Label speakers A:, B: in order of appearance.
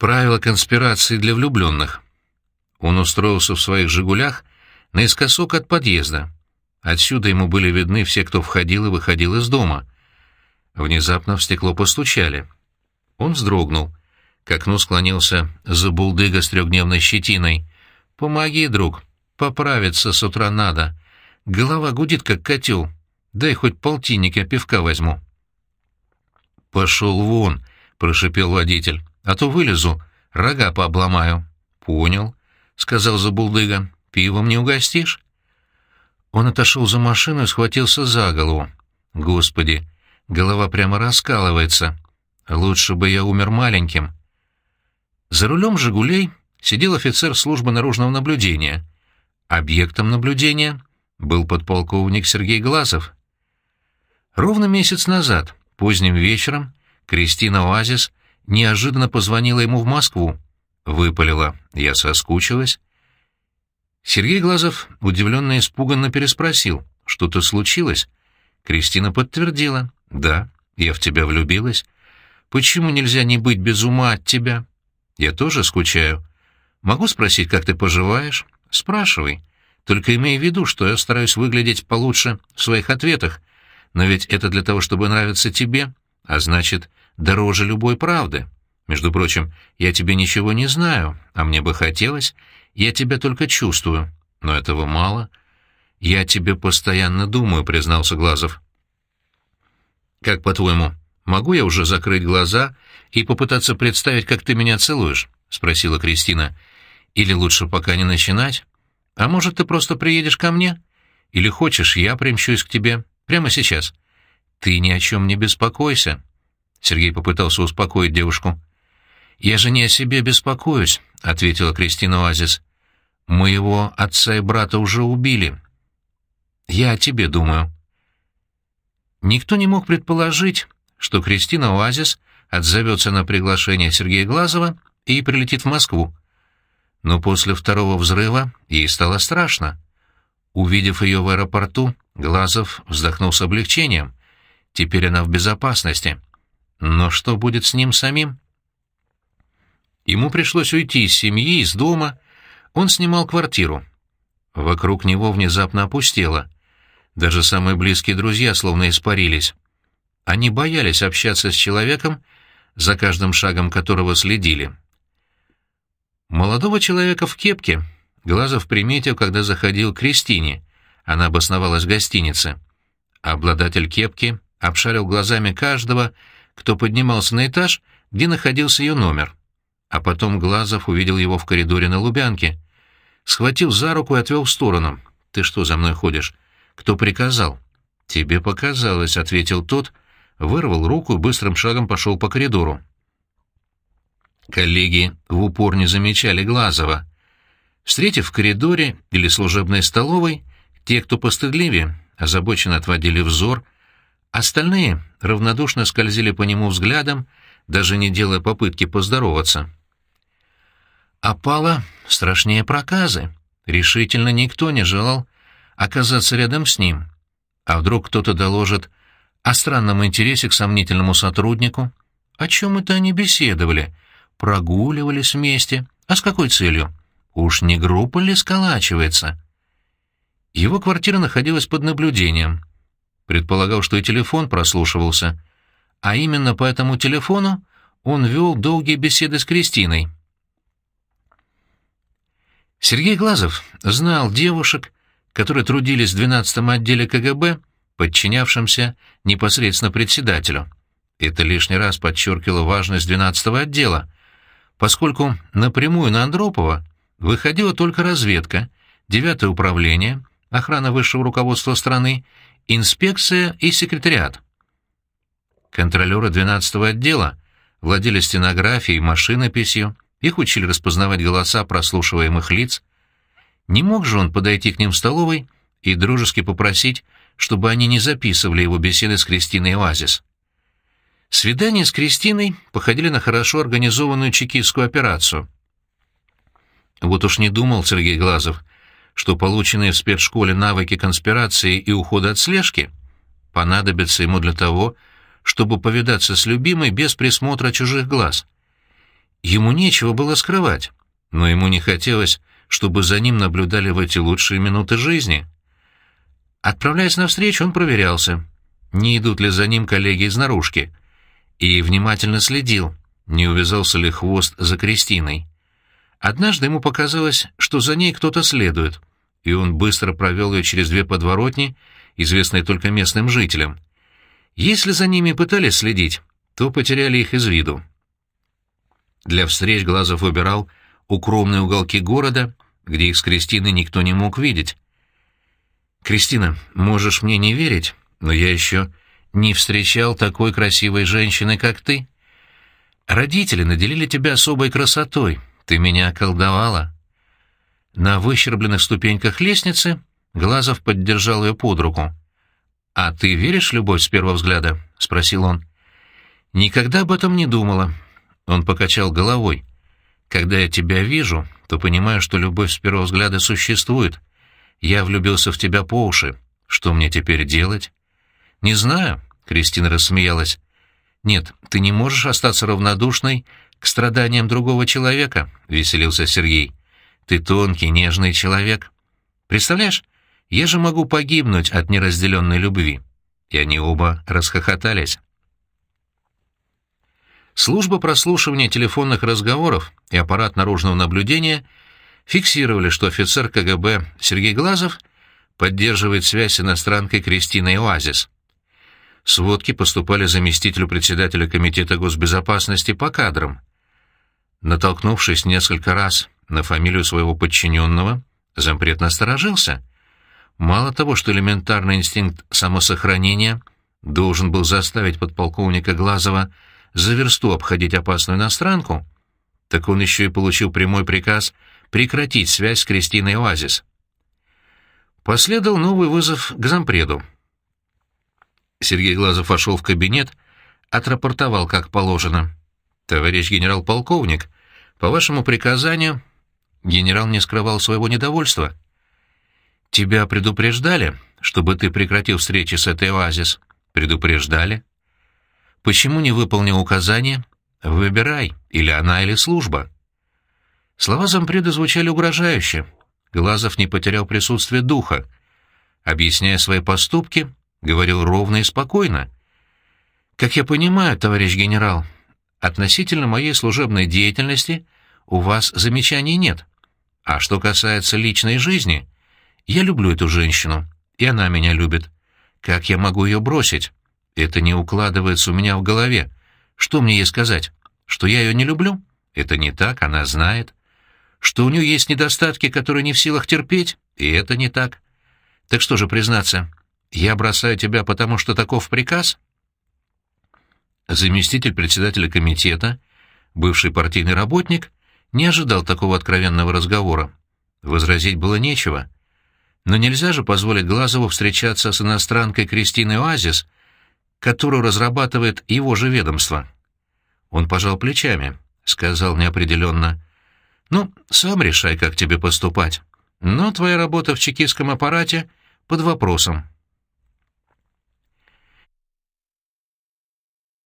A: Правила конспирации для влюбленных. Он устроился в своих «Жигулях» наискосок от подъезда. Отсюда ему были видны все, кто входил и выходил из дома. Внезапно в стекло постучали. Он вздрогнул. К окну склонился забулдыга с трехдневной щетиной. «Помоги, друг, поправиться с утра надо. Голова гудит, как котел. Дай хоть полтинник, я пивка возьму». «Пошел вон», — прошипел водитель, — «а то вылезу, рога пообломаю». «Понял», — сказал забулдыга, — «пивом не угостишь?» Он отошел за машину и схватился за голову. «Господи, голова прямо раскалывается. Лучше бы я умер маленьким». За рулем «Жигулей» сидел офицер службы наружного наблюдения. Объектом наблюдения был подполковник Сергей Глазов. Ровно месяц назад, поздним вечером, Кристина Оазис неожиданно позвонила ему в Москву. Выпалила «Я соскучилась». Сергей Глазов удивленно и испуганно переспросил «Что-то случилось?» Кристина подтвердила «Да, я в тебя влюбилась. Почему нельзя не быть без ума от тебя?» «Я тоже скучаю. Могу спросить, как ты поживаешь?» «Спрашивай. Только имей в виду, что я стараюсь выглядеть получше в своих ответах. Но ведь это для того, чтобы нравиться тебе, а значит, дороже любой правды. Между прочим, я тебе ничего не знаю, а мне бы хотелось. Я тебя только чувствую, но этого мало. Я тебе постоянно думаю, признался Глазов. Как по-твоему, могу я уже закрыть глаза и попытаться представить, как ты меня целуешь? спросила Кристина. Или лучше пока не начинать? А может, ты просто приедешь ко мне? Или хочешь, я примчусь к тебе прямо сейчас? Ты ни о чем не беспокойся. Сергей попытался успокоить девушку. «Я же не о себе беспокоюсь», — ответила Кристина Оазис. «Моего отца и брата уже убили. Я о тебе думаю». Никто не мог предположить, что Кристина Оазис отзовется на приглашение Сергея Глазова и прилетит в Москву. Но после второго взрыва ей стало страшно. Увидев ее в аэропорту, Глазов вздохнул с облегчением. Теперь она в безопасности. Но что будет с ним самим? Ему пришлось уйти из семьи, из дома. Он снимал квартиру. Вокруг него внезапно опустело. Даже самые близкие друзья словно испарились. Они боялись общаться с человеком, за каждым шагом которого следили. Молодого человека в кепке Глазов приметил, когда заходил к Кристине. Она обосновалась в гостинице. Обладатель кепки обшарил глазами каждого, кто поднимался на этаж, где находился ее номер. А потом Глазов увидел его в коридоре на Лубянке. Схватил за руку и отвел в сторону. «Ты что за мной ходишь? Кто приказал?» «Тебе показалось», — ответил тот, вырвал руку и быстрым шагом пошел по коридору. Коллеги в упор не замечали Глазова. Встретив в коридоре или служебной столовой, те, кто постыдливее, озабоченно отводили взор, остальные равнодушно скользили по нему взглядом, даже не делая попытки поздороваться. Опала страшнее проказы. Решительно никто не желал оказаться рядом с ним. А вдруг кто-то доложит о странном интересе к сомнительному сотруднику? О чем это они беседовали? Прогуливались вместе? А с какой целью? Уж не группа ли сколачивается? Его квартира находилась под наблюдением. Предполагал, что и телефон прослушивался. А именно по этому телефону он вел долгие беседы с Кристиной. Сергей Глазов знал девушек, которые трудились в 12-м отделе КГБ, подчинявшемся непосредственно председателю. Это лишний раз подчеркивало важность 12-го отдела, поскольку напрямую на Андропова выходила только разведка, 9-е управление, охрана высшего руководства страны, инспекция и секретариат. Контролеры 12-го отдела владели стенографией, машинописью, их учили распознавать голоса прослушиваемых лиц. Не мог же он подойти к ним в столовой и дружески попросить, чтобы они не записывали его беседы с Кристиной Оазис. Свидания с Кристиной походили на хорошо организованную чекистскую операцию. Вот уж не думал Сергей Глазов, что полученные в спецшколе навыки конспирации и ухода от слежки понадобятся ему для того, чтобы повидаться с любимой без присмотра чужих глаз. Ему нечего было скрывать, но ему не хотелось, чтобы за ним наблюдали в эти лучшие минуты жизни. Отправляясь навстречу, он проверялся, не идут ли за ним коллеги из наружки, и внимательно следил, не увязался ли хвост за Кристиной. Однажды ему показалось, что за ней кто-то следует, и он быстро провел ее через две подворотни, известные только местным жителям. Если за ними пытались следить, то потеряли их из виду. Для встреч Глазов выбирал укромные уголки города, где их с Кристиной никто не мог видеть. «Кристина, можешь мне не верить, но я еще не встречал такой красивой женщины, как ты. Родители наделили тебя особой красотой, ты меня околдовала». На выщербленных ступеньках лестницы Глазов поддержал ее под руку. «А ты веришь в любовь с первого взгляда?» — спросил он. «Никогда об этом не думала». Он покачал головой. «Когда я тебя вижу, то понимаю, что любовь с первого взгляда существует. Я влюбился в тебя по уши. Что мне теперь делать?» «Не знаю», — Кристина рассмеялась. «Нет, ты не можешь остаться равнодушной к страданиям другого человека», — веселился Сергей. «Ты тонкий, нежный человек. Представляешь, я же могу погибнуть от неразделенной любви». И они оба расхохотались. Служба прослушивания телефонных разговоров и аппарат наружного наблюдения фиксировали, что офицер КГБ Сергей Глазов поддерживает связь с иностранкой Кристиной Оазис. Сводки поступали заместителю председателя Комитета госбезопасности по кадрам. Натолкнувшись несколько раз на фамилию своего подчиненного, зампред насторожился. Мало того, что элементарный инстинкт самосохранения должен был заставить подполковника Глазова за версту обходить опасную иностранку, так он еще и получил прямой приказ прекратить связь с Кристиной Оазис. Последовал новый вызов к зампреду. Сергей Глазов вошел в кабинет, отрапортовал как положено. «Товарищ генерал-полковник, по вашему приказанию...» Генерал не скрывал своего недовольства. «Тебя предупреждали, чтобы ты прекратил встречи с этой оазис?» «Предупреждали?» Почему не выполнил указания? Выбирай, или она, или служба. Слова зампреда звучали угрожающе. Глазов не потерял присутствие духа. Объясняя свои поступки, говорил ровно и спокойно. «Как я понимаю, товарищ генерал, относительно моей служебной деятельности у вас замечаний нет. А что касается личной жизни, я люблю эту женщину, и она меня любит. Как я могу ее бросить? Это не укладывается у меня в голове. Что мне ей сказать? Что я ее не люблю? Это не так, она знает. Что у нее есть недостатки, которые не в силах терпеть? И это не так. Так что же признаться, я бросаю тебя, потому что таков приказ? Заместитель председателя комитета, бывший партийный работник, не ожидал такого откровенного разговора. Возразить было нечего. Но нельзя же позволить Глазову встречаться с иностранкой Кристиной Оазис, которую разрабатывает его же ведомство. Он пожал плечами, сказал неопределенно. «Ну, сам решай, как тебе поступать. Но твоя работа в чекистском аппарате под вопросом».